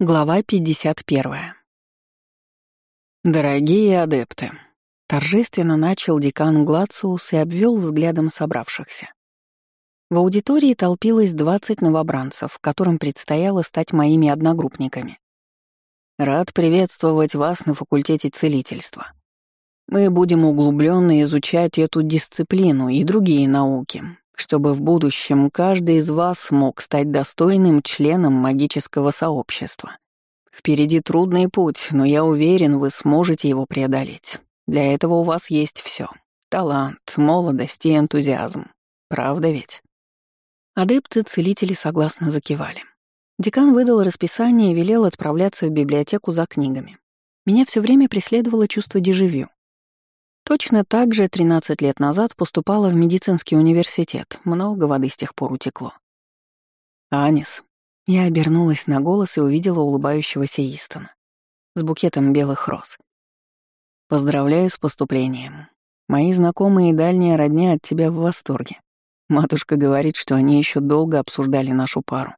Глава 51. «Дорогие адепты», — торжественно начал декан Глациус и обвел взглядом собравшихся. В аудитории толпилось 20 новобранцев, которым предстояло стать моими одногруппниками. «Рад приветствовать вас на факультете целительства. Мы будем углубленно изучать эту дисциплину и другие науки, чтобы в будущем каждый из вас смог стать достойным членом магического сообщества. Впереди трудный путь, но я уверен, вы сможете его преодолеть. Для этого у вас есть все: Талант, молодость и энтузиазм. Правда ведь? Адепты-целители согласно закивали. Декан выдал расписание и велел отправляться в библиотеку за книгами. Меня все время преследовало чувство дежавю. Точно так же 13 лет назад поступала в медицинский университет. Много воды с тех пор утекло. «Анис». Я обернулась на голос и увидела улыбающегося Истона с букетом белых роз. «Поздравляю с поступлением. Мои знакомые и дальняя родня от тебя в восторге. Матушка говорит, что они еще долго обсуждали нашу пару.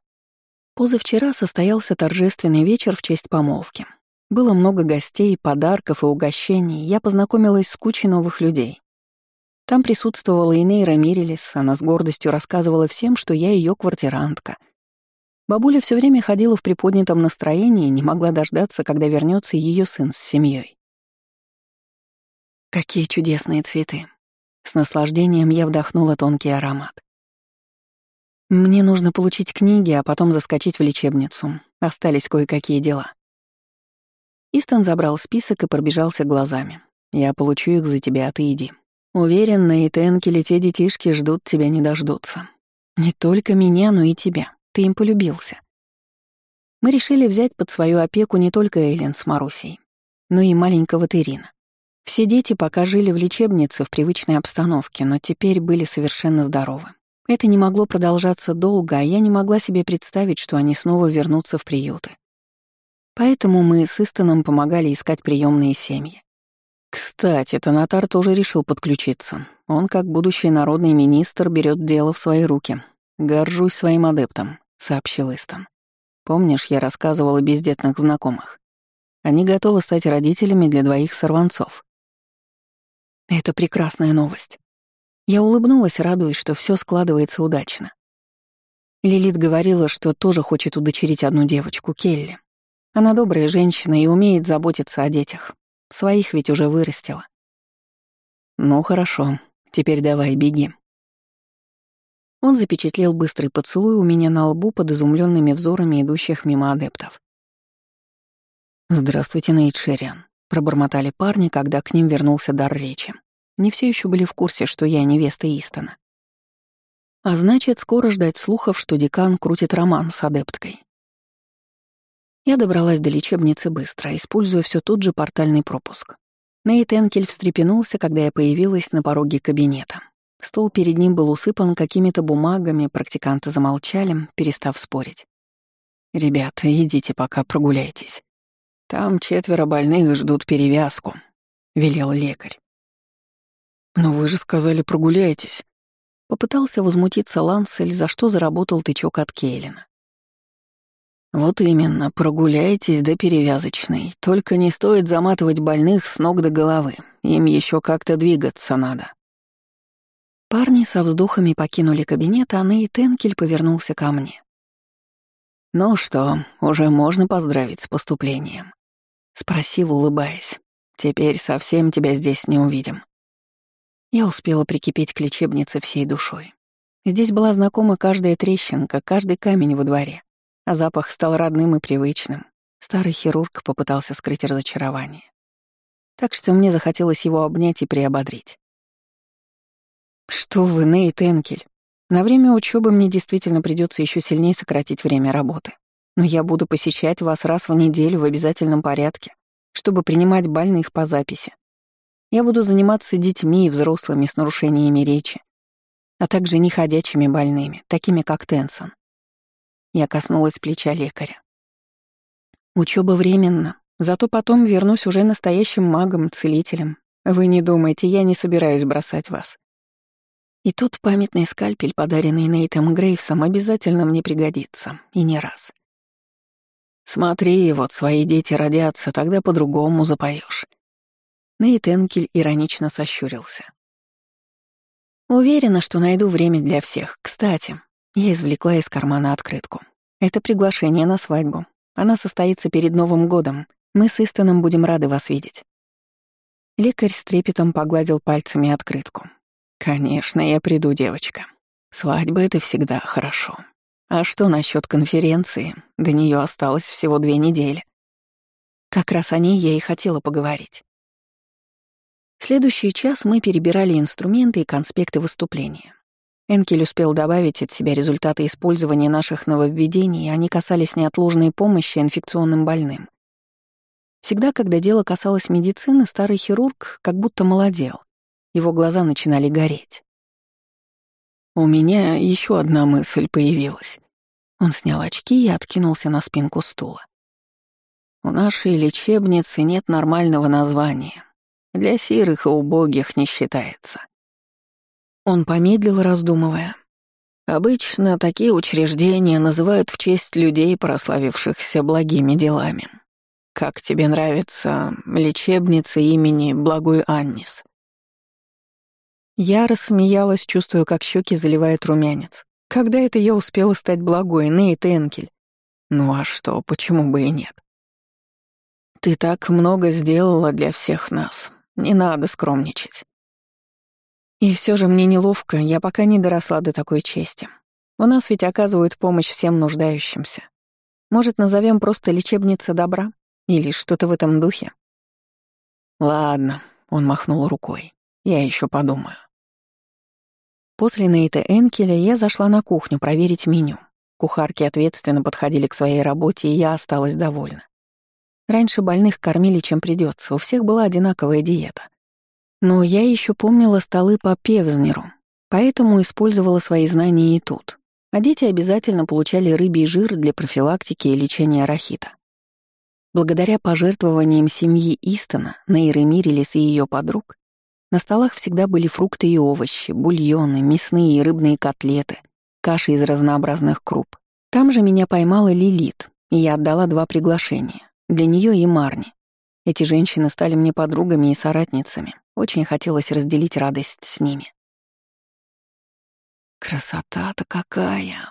Позавчера состоялся торжественный вечер в честь помолвки. Было много гостей, подарков и угощений, я познакомилась с кучей новых людей. Там присутствовала и Нейра Мирелис, она с гордостью рассказывала всем, что я ее квартирантка. Бабуля все время ходила в приподнятом настроении и не могла дождаться, когда вернется ее сын с семьей. Какие чудесные цветы. С наслаждением я вдохнула тонкий аромат. Мне нужно получить книги, а потом заскочить в лечебницу. Остались кое-какие дела. Истон забрал список и пробежался глазами. «Я получу их за тебя, а ты иди. Уверен, на Итенкеле те детишки ждут тебя не дождутся. Не только меня, но и тебя. Ты им полюбился». Мы решили взять под свою опеку не только Эйлен с Марусей, но и маленького Терина. Все дети пока жили в лечебнице в привычной обстановке, но теперь были совершенно здоровы. Это не могло продолжаться долго, а я не могла себе представить, что они снова вернутся в приюты. Поэтому мы с Истоном помогали искать приемные семьи. Кстати, Танатар тоже решил подключиться. Он, как будущий народный министр, берет дело в свои руки. «Горжусь своим адептом», — сообщил Истон. «Помнишь, я рассказывал о бездетных знакомых? Они готовы стать родителями для двоих сорванцов». Это прекрасная новость. Я улыбнулась, радуясь, что все складывается удачно. Лилит говорила, что тоже хочет удочерить одну девочку, Келли. Она добрая женщина и умеет заботиться о детях. Своих ведь уже вырастила. Ну хорошо, теперь давай, беги. Он запечатлел быстрый поцелуй у меня на лбу под изумленными взорами идущих мимо адептов. «Здравствуйте, Нейт Шериан», — пробормотали парни, когда к ним вернулся дар речи. Не все еще были в курсе, что я невеста Истона. А значит, скоро ждать слухов, что декан крутит роман с адепткой. Я добралась до лечебницы быстро, используя все тот же портальный пропуск. Нейт Энкель встрепенулся, когда я появилась на пороге кабинета. Стол перед ним был усыпан какими-то бумагами, практиканты замолчали, перестав спорить. «Ребята, идите пока прогуляйтесь. Там четверо больных ждут перевязку», — велел лекарь. «Но вы же сказали, прогуляйтесь». Попытался возмутиться Лансель, за что заработал тычок от Кейлина. «Вот именно, прогуляйтесь до перевязочной. Только не стоит заматывать больных с ног до головы. Им еще как-то двигаться надо». Парни со вздохами покинули кабинет, а Ней Тенкель повернулся ко мне. «Ну что, уже можно поздравить с поступлением?» — спросил, улыбаясь. «Теперь совсем тебя здесь не увидим». Я успела прикипеть к лечебнице всей душой. Здесь была знакома каждая трещинка, каждый камень во дворе а запах стал родным и привычным. Старый хирург попытался скрыть разочарование. Так что мне захотелось его обнять и приободрить. «Что вы, Нейт Энкель, на время учебы мне действительно придется еще сильнее сократить время работы. Но я буду посещать вас раз в неделю в обязательном порядке, чтобы принимать больных по записи. Я буду заниматься детьми и взрослыми с нарушениями речи, а также неходячими больными, такими как Тенсон. Я коснулась плеча лекаря. Учеба временно, зато потом вернусь уже настоящим магом, целителем. Вы не думайте, я не собираюсь бросать вас. И тот памятный скальпель, подаренный Нейтом Грейвсом, обязательно мне пригодится, и не раз. Смотри, вот свои дети родятся, тогда по-другому запоешь. Нейт Энкель иронично сощурился. Уверена, что найду время для всех. Кстати, я извлекла из кармана открытку. Это приглашение на свадьбу. Она состоится перед Новым годом. Мы с Истоном будем рады вас видеть. Лекарь с трепетом погладил пальцами открытку. «Конечно, я приду, девочка. Свадьба — это всегда хорошо. А что насчет конференции? До нее осталось всего две недели. Как раз о ней я и хотела поговорить. Следующий час мы перебирали инструменты и конспекты выступления. Энкель успел добавить от себя результаты использования наших нововведений, они касались неотложной помощи инфекционным больным. Всегда, когда дело касалось медицины, старый хирург как будто молодел. Его глаза начинали гореть. У меня еще одна мысль появилась. Он снял очки и откинулся на спинку стула. У нашей лечебницы нет нормального названия. Для сирых и убогих не считается. Он помедлил, раздумывая. Обычно такие учреждения называют в честь людей, прославившихся благими делами. Как тебе нравится лечебница имени Благой Аннис? Я рассмеялась, чувствуя, как щеки заливает румянец. Когда это я успела стать благой, Нейт Энкель? Ну а что, почему бы и нет? Ты так много сделала для всех нас. Не надо скромничать. И все же мне неловко, я пока не доросла до такой чести. У нас ведь оказывают помощь всем нуждающимся. Может, назовем просто лечебница добра? Или что-то в этом духе? Ладно, он махнул рукой. Я еще подумаю. После Нейта Энкеля я зашла на кухню проверить меню. Кухарки ответственно подходили к своей работе, и я осталась довольна. Раньше больных кормили чем придется, у всех была одинаковая диета. Но я еще помнила столы по Певзнеру, поэтому использовала свои знания и тут. А дети обязательно получали рыбий жир для профилактики и лечения рахита. Благодаря пожертвованиям семьи Истона, Нейры Мирилис и ее подруг, на столах всегда были фрукты и овощи, бульоны, мясные и рыбные котлеты, каши из разнообразных круп. Там же меня поймала Лилит, и я отдала два приглашения — для нее и Марни. Эти женщины стали мне подругами и соратницами. Очень хотелось разделить радость с ними. «Красота-то какая!»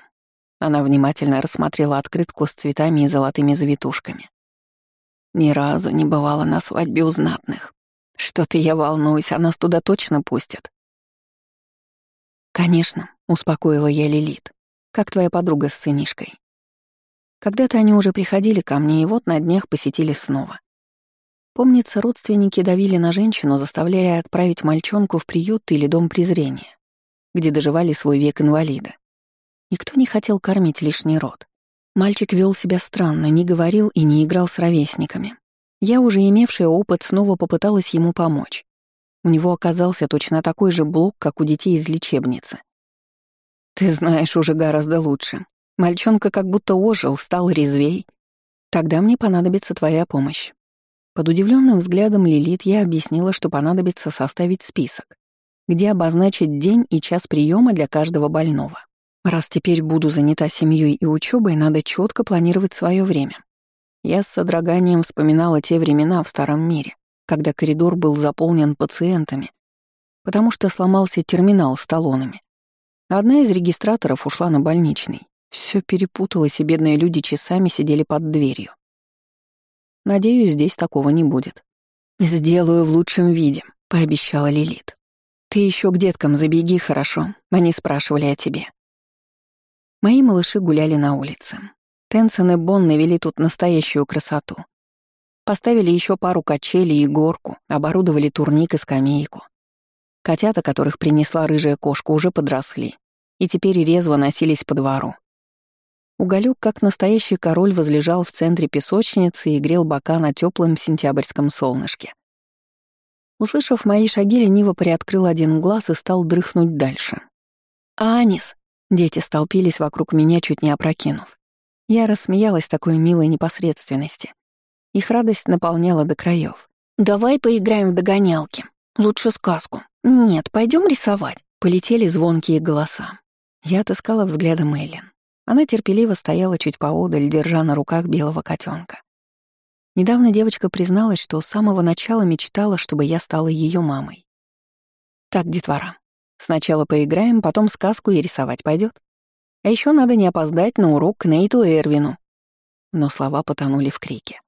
Она внимательно рассмотрела открытку с цветами и золотыми завитушками. «Ни разу не бывала на свадьбе у знатных. Что-то я волнуюсь, а нас туда точно пустят. «Конечно», — успокоила я Лилит. «Как твоя подруга с сынишкой?» Когда-то они уже приходили ко мне, и вот на днях посетили снова. Помнится, родственники давили на женщину, заставляя отправить мальчонку в приют или дом презрения, где доживали свой век инвалида. Никто не хотел кормить лишний род. Мальчик вел себя странно, не говорил и не играл с ровесниками. Я, уже имевшая опыт, снова попыталась ему помочь. У него оказался точно такой же блок, как у детей из лечебницы. «Ты знаешь уже гораздо лучше. Мальчонка как будто ожил, стал резвей. Тогда мне понадобится твоя помощь». Под удивленным взглядом Лилит я объяснила, что понадобится составить список, где обозначить день и час приема для каждого больного. Раз теперь буду занята семьей и учебой, надо четко планировать свое время. Я с содроганием вспоминала те времена в старом мире, когда коридор был заполнен пациентами, потому что сломался терминал с талонами. Одна из регистраторов ушла на больничный. Все перепуталось, и бедные люди часами сидели под дверью. Надеюсь, здесь такого не будет. «Сделаю в лучшем виде», — пообещала Лилит. «Ты еще к деткам забеги, хорошо? Они спрашивали о тебе». Мои малыши гуляли на улице. Тенсон и Бон навели тут настоящую красоту. Поставили еще пару качелей и горку, оборудовали турник и скамейку. Котята, которых принесла рыжая кошка, уже подросли и теперь резво носились по двору. Уголек, как настоящий король, возлежал в центре песочницы и грел бока на теплом сентябрьском солнышке. Услышав мои шаги, лениво приоткрыл один глаз и стал дрыхнуть дальше. «Анис!» Дети столпились вокруг меня, чуть не опрокинув. Я рассмеялась такой милой непосредственности. Их радость наполняла до краев. «Давай поиграем в догонялки. Лучше сказку. Нет, пойдем рисовать». Полетели звонкие голоса. Я отыскала взглядом Эллен. Она терпеливо стояла чуть поодаль, держа на руках белого котенка. Недавно девочка призналась, что с самого начала мечтала, чтобы я стала ее мамой. Так, детвора, сначала поиграем, потом сказку и рисовать пойдет. А еще надо не опоздать на урок к Нейту Эрвину. Но слова потонули в крике.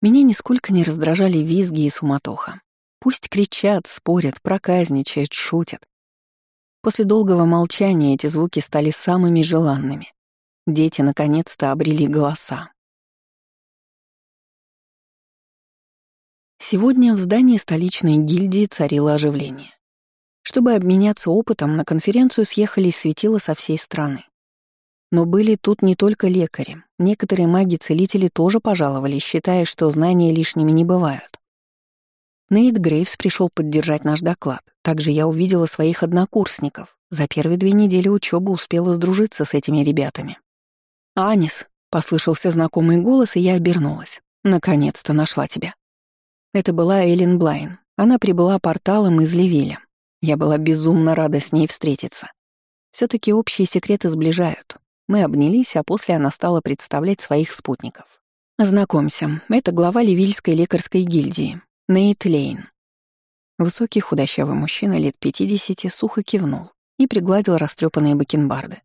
Меня нисколько не раздражали визги и суматоха. Пусть кричат, спорят, проказничают, шутят. После долгого молчания эти звуки стали самыми желанными. Дети наконец-то обрели голоса. Сегодня в здании столичной гильдии царило оживление. Чтобы обменяться опытом, на конференцию съехались светила со всей страны. Но были тут не только лекари. Некоторые маги-целители тоже пожаловали, считая, что знания лишними не бывают. Нейт Грейвс пришел поддержать наш доклад. Также я увидела своих однокурсников. За первые две недели учебы успела сдружиться с этими ребятами. «Анис», — послышался знакомый голос, и я обернулась. «Наконец-то нашла тебя». Это была Эллен Блайн. Она прибыла порталом из Левиля. Я была безумно рада с ней встретиться. все таки общие секреты сближают. Мы обнялись, а после она стала представлять своих спутников. «Знакомься, это глава Ливильской лекарской гильдии, Нейт Лейн». Высокий худощавый мужчина лет 50 сухо кивнул и пригладил растрепанные бакенбарды.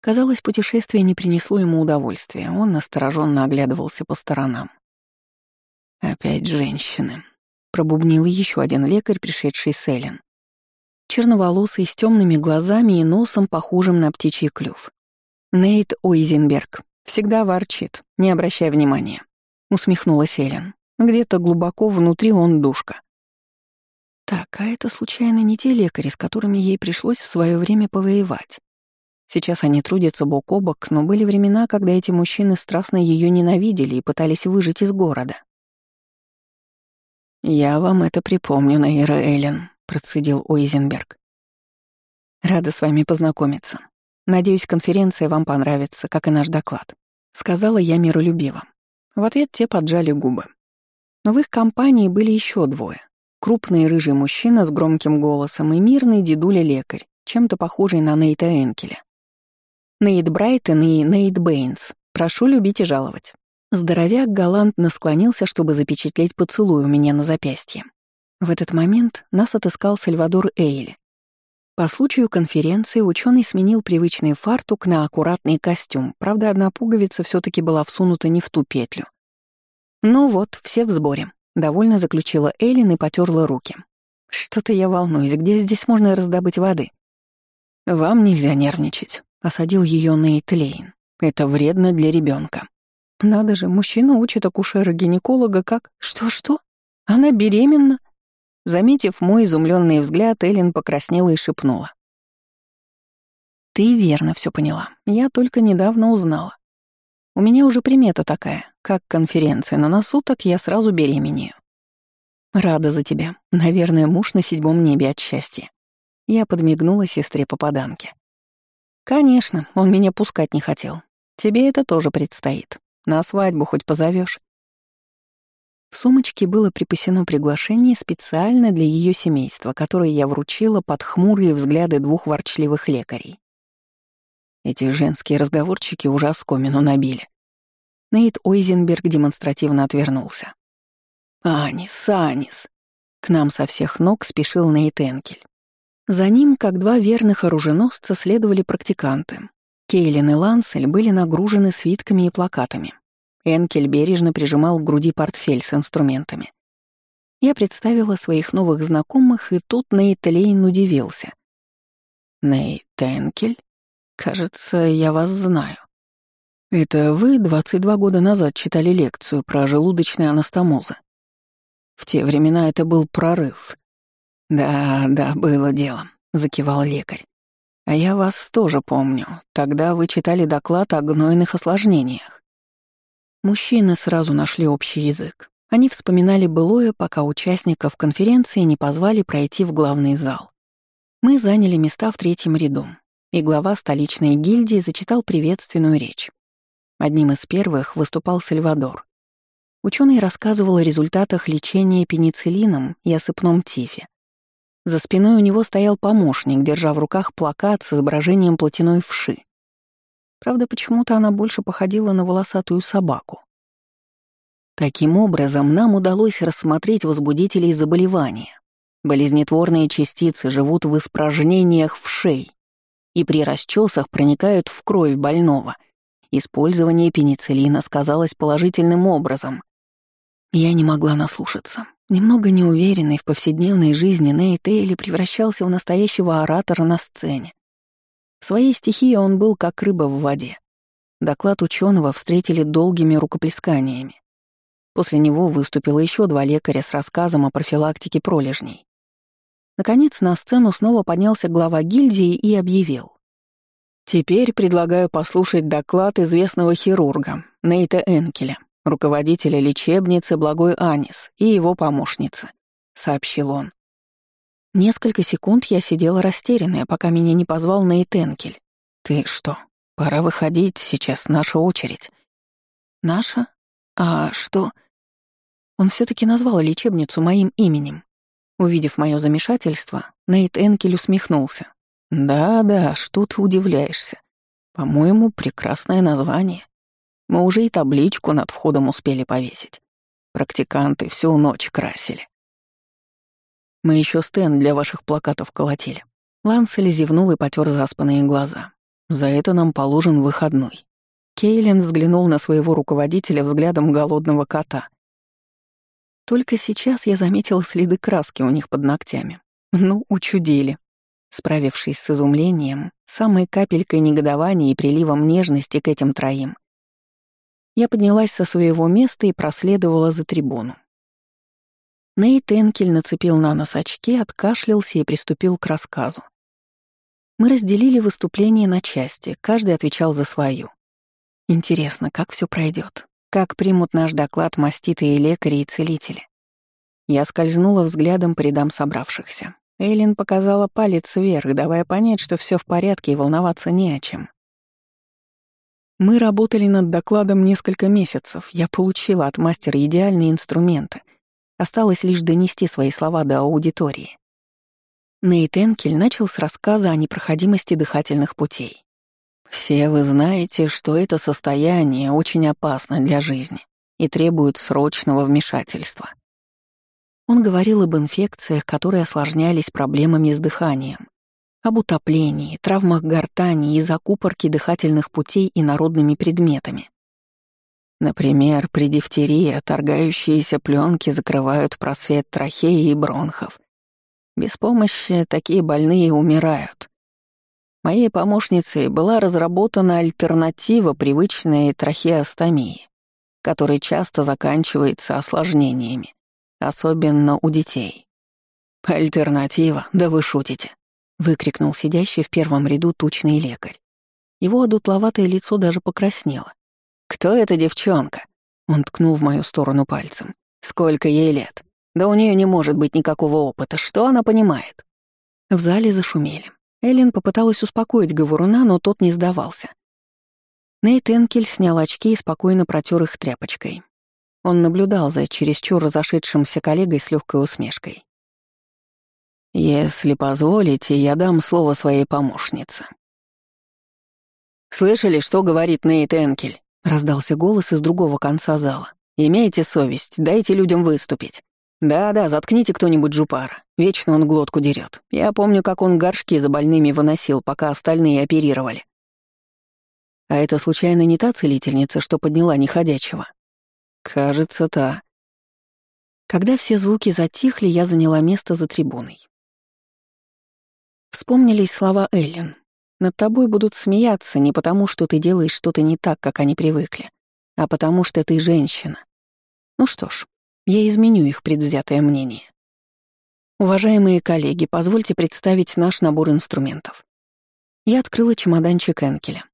Казалось, путешествие не принесло ему удовольствия, он настороженно оглядывался по сторонам. «Опять женщины», — пробубнил еще один лекарь, пришедший с Эллен. Черноволосый, с темными глазами и носом, похожим на птичий клюв. Нейт Уизенберг. Всегда ворчит, не обращай внимания. Усмехнулась Эллен. Где-то глубоко внутри он душка. Так, а это случайно не те лекари, с которыми ей пришлось в свое время повоевать? Сейчас они трудятся бок о бок, но были времена, когда эти мужчины страстно ее ненавидели и пытались выжить из города. «Я вам это припомню, Нейра Эллен», — процедил Уизенберг. «Рада с вами познакомиться. Надеюсь, конференция вам понравится, как и наш доклад», — сказала я миролюбиво. В ответ те поджали губы. Но в их компании были еще двое. Крупный рыжий мужчина с громким голосом и мирный дедуля-лекарь, чем-то похожий на Нейта Энкеля. Нейт Брайтон и Нейт Бэйнс. Прошу любить и жаловать. Здоровяк галантно склонился, чтобы запечатлеть поцелуй у меня на запястье. В этот момент нас отыскал Сальвадор Эйли, по случаю конференции ученый сменил привычный фартук на аккуратный костюм, правда, одна пуговица все таки была всунута не в ту петлю. «Ну вот, все в сборе», — довольно заключила Эллен и потерла руки. «Что-то я волнуюсь, где здесь можно раздобыть воды?» «Вам нельзя нервничать», — осадил ее Нейт Лейн. «Это вредно для ребенка. «Надо же, мужчина учит акушера-гинеколога как... Что-что? Она беременна?» Заметив мой изумленный взгляд, Эллен покраснела и шепнула. «Ты верно все поняла. Я только недавно узнала. У меня уже примета такая. Как конференция на носу, так я сразу беременею. Рада за тебя. Наверное, муж на седьмом небе от счастья». Я подмигнула сестре попаданке. «Конечно, он меня пускать не хотел. Тебе это тоже предстоит. На свадьбу хоть позовешь. В сумочке было припасено приглашение специально для ее семейства, которое я вручила под хмурые взгляды двух ворчливых лекарей. Эти женские разговорчики уже оскомину набили. Нейт Ойзенберг демонстративно отвернулся. «Анис, Анис!» К нам со всех ног спешил Нейт Энкель. За ним, как два верных оруженосца, следовали практиканты. Кейлин и Лансель были нагружены свитками и плакатами. Энкель бережно прижимал к груди портфель с инструментами. Я представила своих новых знакомых, и тут Нейт Лейн удивился. «Нейт Энкель? Кажется, я вас знаю. Это вы 22 года назад читали лекцию про желудочные анастомозы. В те времена это был прорыв. Да, да, было дело», — закивал лекарь. «А я вас тоже помню. Тогда вы читали доклад о гнойных осложнениях. Мужчины сразу нашли общий язык. Они вспоминали былое, пока участников конференции не позвали пройти в главный зал. Мы заняли места в третьем ряду, и глава столичной гильдии зачитал приветственную речь. Одним из первых выступал Сальвадор. Ученый рассказывал о результатах лечения пенициллином и осыпном тифе. За спиной у него стоял помощник, держа в руках плакат с изображением платяной вши. Правда, почему-то она больше походила на волосатую собаку. Таким образом, нам удалось рассмотреть возбудителей заболевания. Болезнетворные частицы живут в испражнениях в шее и при расчесах проникают в кровь больного. Использование пенициллина сказалось положительным образом. Я не могла наслушаться. Немного неуверенный в повседневной жизни Нейт Эйли превращался в настоящего оратора на сцене. В своей стихии он был как рыба в воде. Доклад ученого встретили долгими рукоплесканиями. После него выступило еще два лекаря с рассказом о профилактике пролежней. Наконец на сцену снова поднялся глава гильдии и объявил. «Теперь предлагаю послушать доклад известного хирурга Нейта Энкеля руководителя лечебницы Благой Анис и его помощницы», — сообщил он. Несколько секунд я сидела растерянная, пока меня не позвал Нейтенкель. «Ты что, пора выходить, сейчас наша очередь». «Наша? А что?» Он все таки назвал лечебницу моим именем. Увидев мое замешательство, Нейт Энкель усмехнулся. «Да-да, что ты удивляешься? По-моему, прекрасное название. Мы уже и табличку над входом успели повесить. Практиканты всю ночь красили. Мы еще стенд для ваших плакатов колотили. Лансель зевнул и потер заспанные глаза. За это нам положен выходной. Кейлин взглянул на своего руководителя взглядом голодного кота. Только сейчас я заметил следы краски у них под ногтями. Ну, учудили. Справившись с изумлением, самой капелькой негодования и приливом нежности к этим троим, я поднялась со своего места и проследовала за трибуну. Нейт Энкель нацепил на нос очки, откашлялся и приступил к рассказу. Мы разделили выступление на части, каждый отвечал за свою. Интересно, как все пройдет, как примут наш доклад маститые лекари и целители. Я скользнула взглядом по рядам собравшихся. Эйлин показала палец вверх, давая понять, что все в порядке и волноваться не о чем. Мы работали над докладом несколько месяцев. Я получила от мастера идеальные инструменты. Осталось лишь донести свои слова до аудитории. Нейт Энкель начал с рассказа о непроходимости дыхательных путей. «Все вы знаете, что это состояние очень опасно для жизни и требует срочного вмешательства». Он говорил об инфекциях, которые осложнялись проблемами с дыханием, об утоплении, травмах гортани и закупорке дыхательных путей и народными предметами. Например, при дифтерии отторгающиеся пленки закрывают просвет трахеи и бронхов. Без помощи такие больные умирают. Моей помощницей была разработана альтернатива привычной трахеостомии, которая часто заканчивается осложнениями, особенно у детей. Альтернатива? Да вы шутите. — выкрикнул сидящий в первом ряду тучный лекарь. Его одутловатое лицо даже покраснело. «Кто эта девчонка?» Он ткнул в мою сторону пальцем. «Сколько ей лет? Да у нее не может быть никакого опыта. Что она понимает?» В зале зашумели. Эллен попыталась успокоить говоруна, но тот не сдавался. Нейт Энкель снял очки и спокойно протер их тряпочкой. Он наблюдал за чересчур разошедшимся коллегой с легкой усмешкой. «Если позволите, я дам слово своей помощнице». «Слышали, что говорит Нейт Энкель?» — раздался голос из другого конца зала. «Имейте совесть, дайте людям выступить. Да-да, заткните кто-нибудь Джупара. Вечно он глотку дерет. Я помню, как он горшки за больными выносил, пока остальные оперировали. А это случайно не та целительница, что подняла неходячего? Кажется, та. Когда все звуки затихли, я заняла место за трибуной. Вспомнились слова Эллен. «Над тобой будут смеяться не потому, что ты делаешь что-то не так, как они привыкли, а потому что ты женщина. Ну что ж, я изменю их предвзятое мнение. Уважаемые коллеги, позвольте представить наш набор инструментов. Я открыла чемоданчик Энкеля.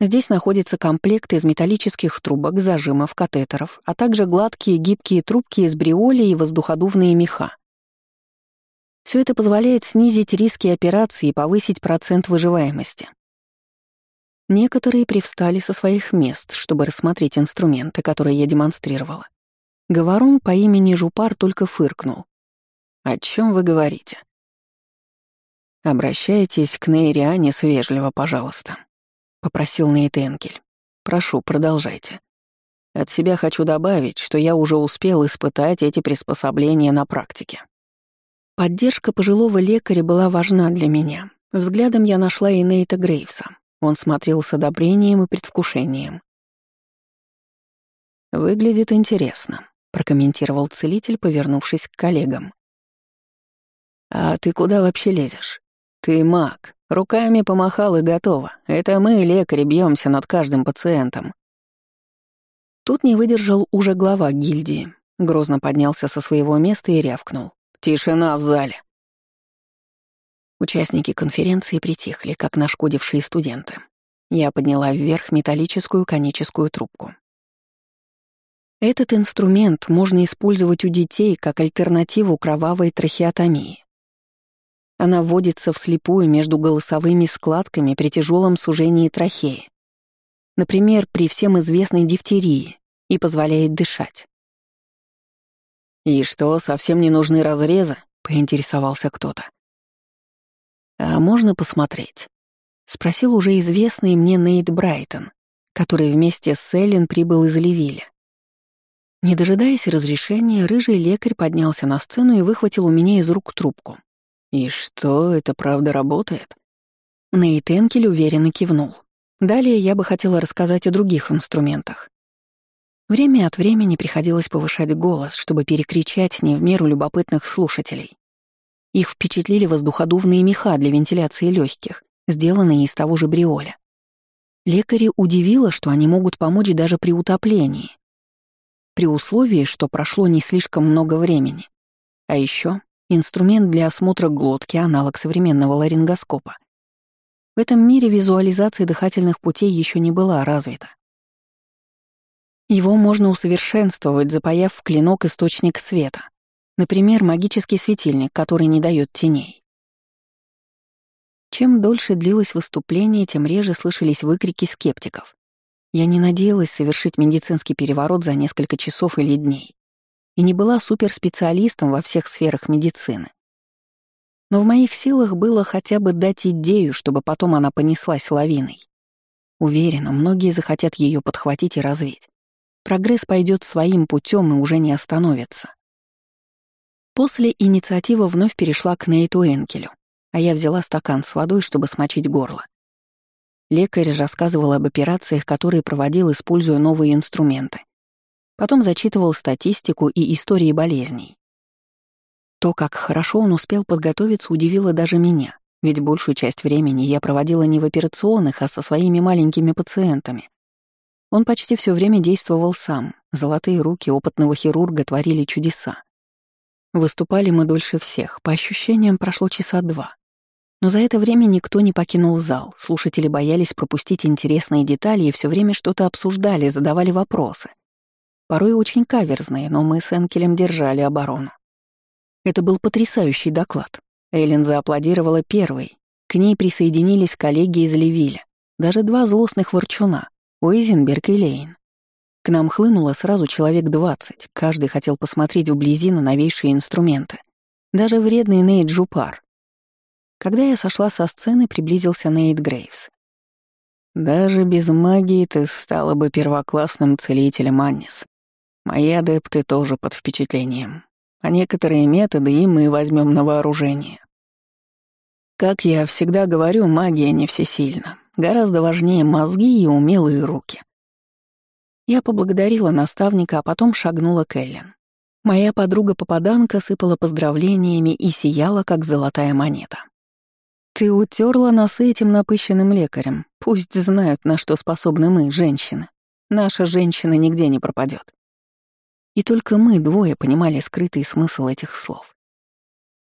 Здесь находится комплект из металлических трубок, зажимов, катетеров, а также гладкие гибкие трубки из бриоли и воздуходувные меха. Все это позволяет снизить риски операции и повысить процент выживаемости. Некоторые привстали со своих мест, чтобы рассмотреть инструменты, которые я демонстрировала. Говорун по имени Жупар только фыркнул. «О чем вы говорите?» «Обращайтесь к Нейриане вежливо, пожалуйста», попросил Нейт Энкель. «Прошу, продолжайте. От себя хочу добавить, что я уже успел испытать эти приспособления на практике». Поддержка пожилого лекаря была важна для меня. Взглядом я нашла и Нейта Грейвса. Он смотрел с одобрением и предвкушением. «Выглядит интересно», — прокомментировал целитель, повернувшись к коллегам. «А ты куда вообще лезешь? Ты маг. Руками помахал и готово. Это мы, лекари, бьемся над каждым пациентом». Тут не выдержал уже глава гильдии. Грозно поднялся со своего места и рявкнул. «Тишина в зале!» Участники конференции притихли, как нашкодившие студенты. Я подняла вверх металлическую коническую трубку. Этот инструмент можно использовать у детей как альтернативу кровавой трахеотомии. Она вводится вслепую между голосовыми складками при тяжелом сужении трахеи. Например, при всем известной дифтерии и позволяет дышать. «И что, совсем не нужны разрезы?» — поинтересовался кто-то. «А можно посмотреть?» — спросил уже известный мне Нейт Брайтон, который вместе с Эллен прибыл из Левиля. Не дожидаясь разрешения, рыжий лекарь поднялся на сцену и выхватил у меня из рук трубку. «И что, это правда работает?» Нейт Энкель уверенно кивнул. Далее я бы хотела рассказать о других инструментах. Время от времени приходилось повышать голос, чтобы перекричать не в меру любопытных слушателей. Их впечатлили воздуходувные меха для вентиляции легких, сделанные из того же бриоля. Лекари удивило, что они могут помочь даже при утоплении, при условии, что прошло не слишком много времени. А еще инструмент для осмотра глотки, аналог современного ларингоскопа. В этом мире визуализация дыхательных путей еще не была развита. Его можно усовершенствовать, запаяв в клинок источник света. Например, магический светильник, который не дает теней. Чем дольше длилось выступление, тем реже слышались выкрики скептиков. Я не надеялась совершить медицинский переворот за несколько часов или дней и не была суперспециалистом во всех сферах медицины. Но в моих силах было хотя бы дать идею, чтобы потом она понеслась лавиной. Уверена, многие захотят ее подхватить и развить. Прогресс пойдет своим путем и уже не остановится. После инициатива вновь перешла к Нейту Энкелю, а я взяла стакан с водой, чтобы смочить горло. Лекарь рассказывал об операциях, которые проводил, используя новые инструменты. Потом зачитывал статистику и истории болезней. То, как хорошо он успел подготовиться, удивило даже меня, ведь большую часть времени я проводила не в операционных, а со своими маленькими пациентами. Он почти все время действовал сам. Золотые руки опытного хирурга творили чудеса. Выступали мы дольше всех. По ощущениям, прошло часа два. Но за это время никто не покинул зал. Слушатели боялись пропустить интересные детали и все время что-то обсуждали, задавали вопросы. Порой очень каверзные, но мы с Энкелем держали оборону. Это был потрясающий доклад. Эллен зааплодировала первой. К ней присоединились коллеги из Левиля. Даже два злостных ворчуна. Уизенберг и Лейн. К нам хлынуло сразу человек двадцать, каждый хотел посмотреть вблизи на новейшие инструменты. Даже вредный Нейт Жупар. Когда я сошла со сцены, приблизился Нейт Грейвс. «Даже без магии ты стала бы первоклассным целителем, Аннис. Мои адепты тоже под впечатлением. А некоторые методы и мы возьмем на вооружение. Как я всегда говорю, магия не всесильна. Гораздо важнее мозги и умелые руки. Я поблагодарила наставника, а потом шагнула к Эллен. Моя подруга-попаданка сыпала поздравлениями и сияла, как золотая монета. «Ты утерла носы этим напыщенным лекарем. Пусть знают, на что способны мы, женщины. Наша женщина нигде не пропадет. И только мы двое понимали скрытый смысл этих слов.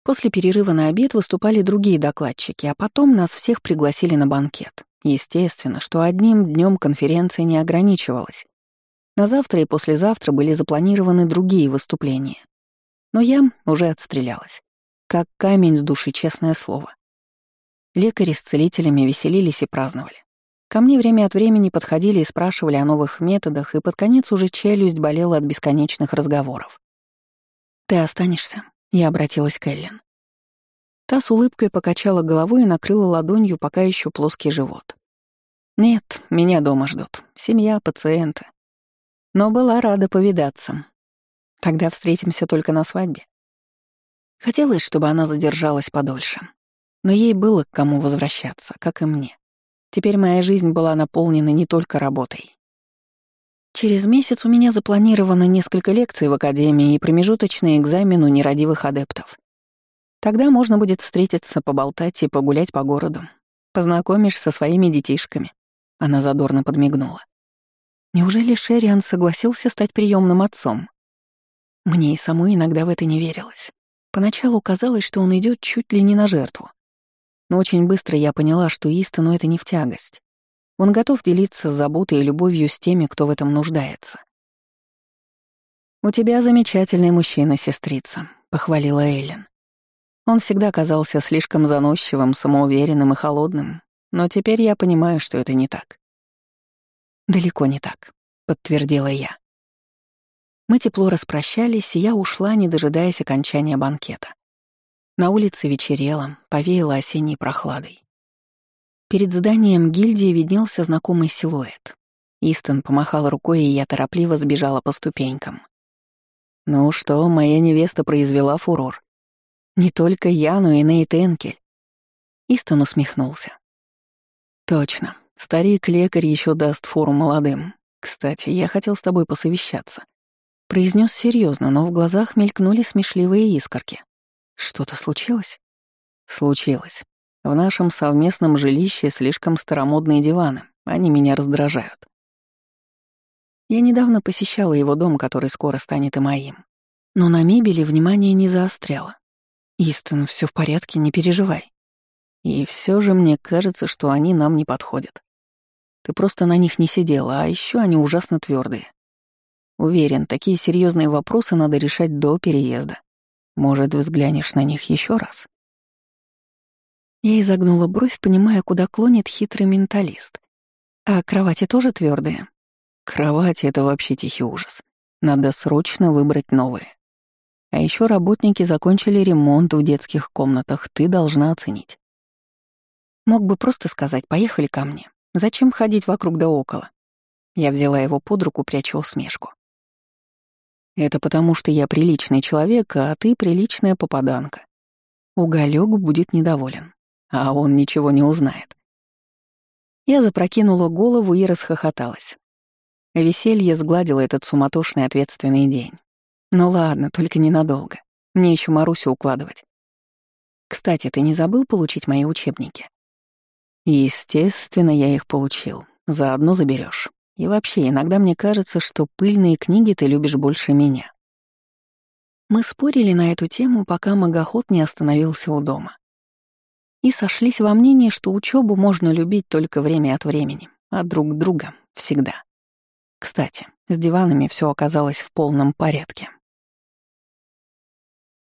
После перерыва на обед выступали другие докладчики, а потом нас всех пригласили на банкет. Естественно, что одним днем конференция не ограничивалась. На завтра и послезавтра были запланированы другие выступления. Но я уже отстрелялась. Как камень с души, честное слово. Лекари с целителями веселились и праздновали. Ко мне время от времени подходили и спрашивали о новых методах, и под конец уже челюсть болела от бесконечных разговоров. «Ты останешься?» — я обратилась к Эллен. Та с улыбкой покачала головой и накрыла ладонью пока еще плоский живот. Нет, меня дома ждут. Семья, пациенты. Но была рада повидаться. Тогда встретимся только на свадьбе. Хотелось, чтобы она задержалась подольше. Но ей было к кому возвращаться, как и мне. Теперь моя жизнь была наполнена не только работой. Через месяц у меня запланировано несколько лекций в академии и промежуточный экзамен у нерадивых адептов. Тогда можно будет встретиться, поболтать и погулять по городу. Познакомишь со своими детишками. Она задорно подмигнула. Неужели Шериан согласился стать приемным отцом? Мне и самой иногда в это не верилось. Поначалу казалось, что он идет чуть ли не на жертву. Но очень быстро я поняла, что истину это не в тягость. Он готов делиться заботой и любовью с теми, кто в этом нуждается. «У тебя замечательный мужчина, сестрица», — похвалила Эллен. Он всегда казался слишком заносчивым, самоуверенным и холодным, но теперь я понимаю, что это не так. «Далеко не так», — подтвердила я. Мы тепло распрощались, и я ушла, не дожидаясь окончания банкета. На улице вечерело, повеяло осенней прохладой. Перед зданием гильдии виднелся знакомый силуэт. Истон помахал рукой, и я торопливо сбежала по ступенькам. «Ну что, моя невеста произвела фурор?» «Не только я, но и Нейт Энкель». Истон усмехнулся. «Точно. Старик-лекарь еще даст фору молодым. Кстати, я хотел с тобой посовещаться. Произнес серьезно, но в глазах мелькнули смешливые искорки. Что-то случилось? Случилось. В нашем совместном жилище слишком старомодные диваны. Они меня раздражают. Я недавно посещала его дом, который скоро станет и моим. Но на мебели внимание не заостряло. Истон, все в порядке, не переживай. И все же мне кажется, что они нам не подходят. Ты просто на них не сидела, а еще они ужасно твердые. Уверен, такие серьезные вопросы надо решать до переезда. Может, взглянешь на них еще раз? Я изогнула бровь, понимая, куда клонит хитрый менталист. А кровати тоже твердые. Кровати — это вообще тихий ужас. Надо срочно выбрать новые. А еще работники закончили ремонт в детских комнатах, ты должна оценить. Мог бы просто сказать «поехали ко мне». Зачем ходить вокруг да около? Я взяла его под руку, пряча усмешку. Это потому, что я приличный человек, а ты приличная попаданка. Уголек будет недоволен, а он ничего не узнает. Я запрокинула голову и расхохоталась. Веселье сгладило этот суматошный ответственный день. Ну ладно, только ненадолго. Мне еще Марусю укладывать. Кстати, ты не забыл получить мои учебники? Естественно, я их получил. Заодно заберешь. И вообще, иногда мне кажется, что пыльные книги ты любишь больше меня. Мы спорили на эту тему, пока магоход не остановился у дома. И сошлись во мнении, что учебу можно любить только время от времени, а друг друга — всегда. Кстати, с диванами все оказалось в полном порядке.